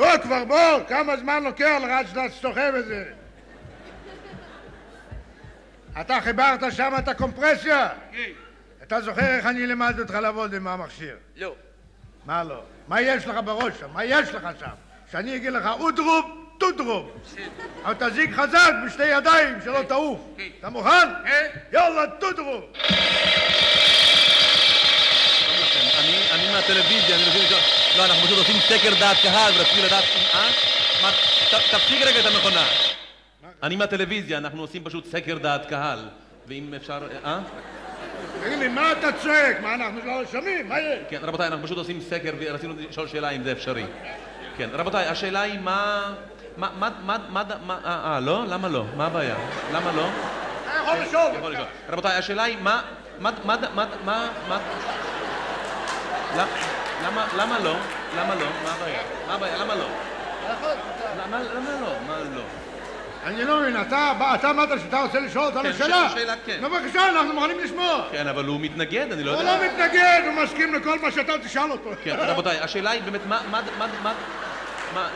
בוא כבר בוא, כמה זמן לוקח לך עד שאתה סוחב את זה? אתה חיברת שם את הקומפרסיה? כן. אתה זוכר איך אני לימדתי אותך לעבוד עם המכשיר? לא. מה לא? מה יש לך בראש שם? מה יש לך שם? שאני אגיד לך אודרוב, טודרוב. אבל תזיק חזק בשתי ידיים, שלא תעוף. כן. אתה מוכן? כן. יאללה, טודרוב. אני, אני מהטלוויזיה, אני מבין... לא, אנחנו פשוט עושים סקר דעת קהל ורציתי לדעת... אה? מה, ת- תפסיק רגע את המכונה. אני מהטלוויזיה, אנחנו עושים פשוט סקר דעת קהל. ואם אפשר... אה? תגיד לי, מה אתה צועק? מה, אנחנו לא שומעים? מה יש? כן, רבותיי, אנחנו פשוט עושים סקר ורצינו לשאול שאלה אם זה אפשרי. כן, רבותיי, השאלה היא מה... מה, מה, מה, מה, מה, אה, אה, לא? למה לא? מה הבעיה? למה לא? אתה לשאול. יכול לשאול. רבותיי, השאלה היא מה... מה... מה... מה... מה... מה... למה- לא? למה לא? מה הבעיה? מה הבעיה? למה לא? למה, לא? מה לא? אני לא מבין, אתה אמרת שאתה רוצה לשאול אותנו כן, שאלה? שאלה, כן. בבקשה, אנחנו מוכנים לשמוע. כן, אבל הוא מתנגד, אני לא הוא יודע. לא מתנגד, הוא מסכים לכל מה שאתה תשאל אותו. כן, רבותיי, השאלה היא באמת, מה... מה... מה... מה...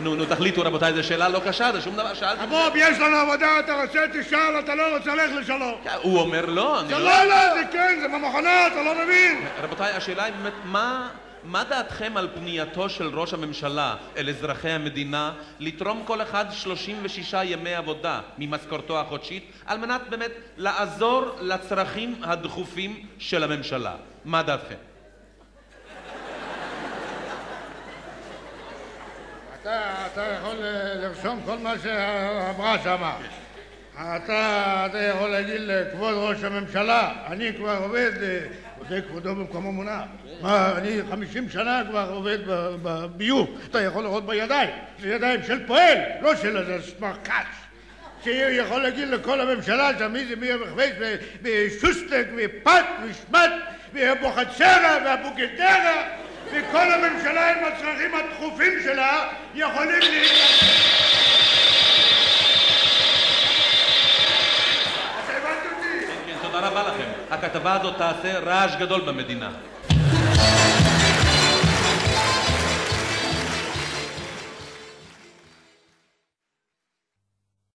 נו, נו, תחליטו רבותיי, זו שאלה לא קשה, זה שום דבר, שאלתי... בוב, יש לנו עבודה, אתה רוצה תשאל, אתה לא רוצה ללכת לשלום. הוא אומר לא, אני זה לא... לא, לא, זה כן, זה במכונה, אתה לא מבין. רבותיי, השאלה היא באמת, מה, מה דעתכם על פנייתו של ראש הממשלה אל אזרחי המדינה לתרום כל אחד 36 ימי עבודה ממשכורתו החודשית על מנת באמת לעזור לצרכים הדחופים של הממשלה? מה דעתכם? אתה, אתה יכול לרשום כל מה שעברה שמה. אתה, אתה יכול להגיד לכבוד ראש הממשלה, אני כבר עובד, אה, עובד כבודו במקומו מונח. מה, אני חמישים שנה כבר עובד בביוב. אתה יכול לראות בידיים, זה ידיים של פועל, לא של איזה סמרקש. שיכול להגיד לכל הממשלה שם מי זה מי המכבש ושוסטק ופת ושמט ואבוחצירא ואבוגדרא וכל הממשלה עם הצרכים הדחופים שלה יכולים ל... רבה לכם. הכתבה הזאת תעשה רעש גדול במדינה.